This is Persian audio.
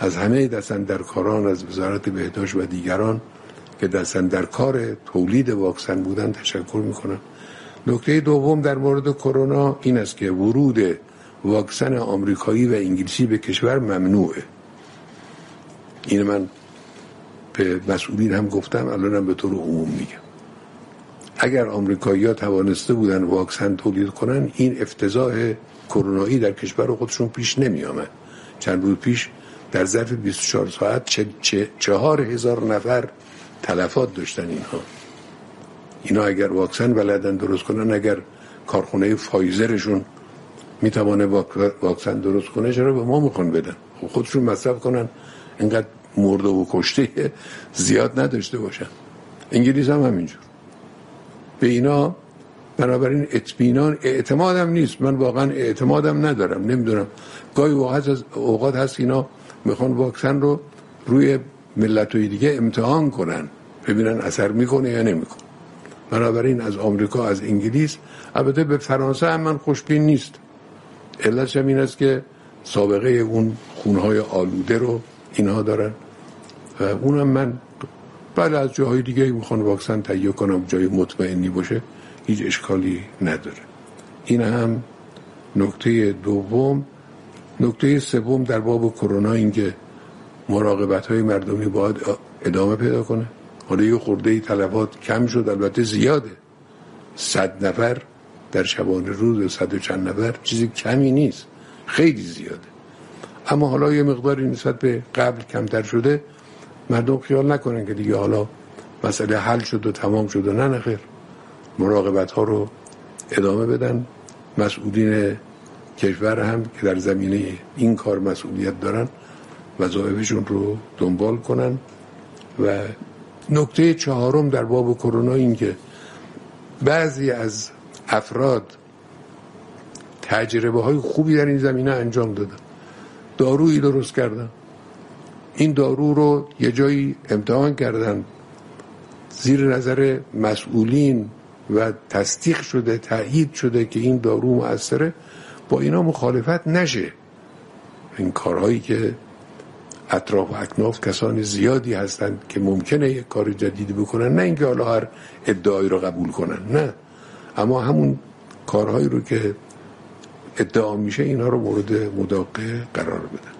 از همه دستن از وزارت بهداشت و دیگران که دستن در کار تولید واکسن بودن تشکر می‌کنم. نکته دوم در مورد کرونا این است که ورود واکسن آمریکایی و انگلیسی به کشور ممنوعه. این من به مسئولین هم گفتم الانم به طور عموم میگم. اگر آمریکایی ها توانسته بودن واکسن تولید کنن این افتضاح کرونایی در کشور خودشون پیش نمی آمد چند روز پیش در ظرف 24 ساعت چه چه چهار هزار نفر تلفات داشتن اینها. اینا اگر واکسن بلدن درست کنن اگر کارخونه فایزرشون می‌توانه واکسن درست کنه چرا به ما می‌خوان بدن؟ خب خودشون مصرف کنن. اینقدر مرده و کشته زیاد نداشته باشن. انگلیس هم همینجور. به اینا بنابراین اطمینان اعتمادم نیست. من واقعا اعتمادم ندارم. نمی‌دونم. گاهی اوقات هست اینا می‌خوان واکسن رو روی ملت دیگه امتحان کنن ببینن اثر می‌کنه یا نمی‌کنه. بنابراین از آمریکا از انگلیس البته به فرانسه هم من خوشبین نیست. علتش هم این است که سابقه اون خونهای آلوده رو اینها دارن و اونم من بعد از جاهای دیگه می‌خوان واکسن تهیه کنم جای مطمئنی باشه هیچ اشکالی نداره. این هم نکته دوم. نکته سوم در باب کرونا اینکه مراقبت های مردمی باید ادامه پیدا کنه. حالا یه خورده تلفات کم شد البته زیاده. صد نفر در شبانه روز صد و چند نفر چیزی کمی نیست. خیلی زیاده. اما حالا یه مقداری نسبت به قبل کمتر شده مردم خیال نکنن که دیگه حالا مسئله حل شد و تمام شد و نه نخیر مراقبت ها رو ادامه بدن. مسئولین کشور هم که در زمینه این کار مسئولیت دارن وظایفشون رو دنبال کنن و نکته چهارم در باب کرونا این که بعضی از افراد تجربه های خوبی در این زمینه انجام دادن. دارویی درست کردن. این دارو رو یه جایی امتحان کردن. زیر نظر مسئولین و تصدیق شده تایید شده که این دارو مؤثره. با اینا مخالفت نشه. این کارهایی که اطراف و اکناف کسان زیادی هستند که ممکنه یک کار جدیدی بکنن نه اینکه حالا هر ادعایی رو قبول کنن نه. اما همون کارهایی رو که ادعا میشه اینها رو مورد مداقه قرار بدن.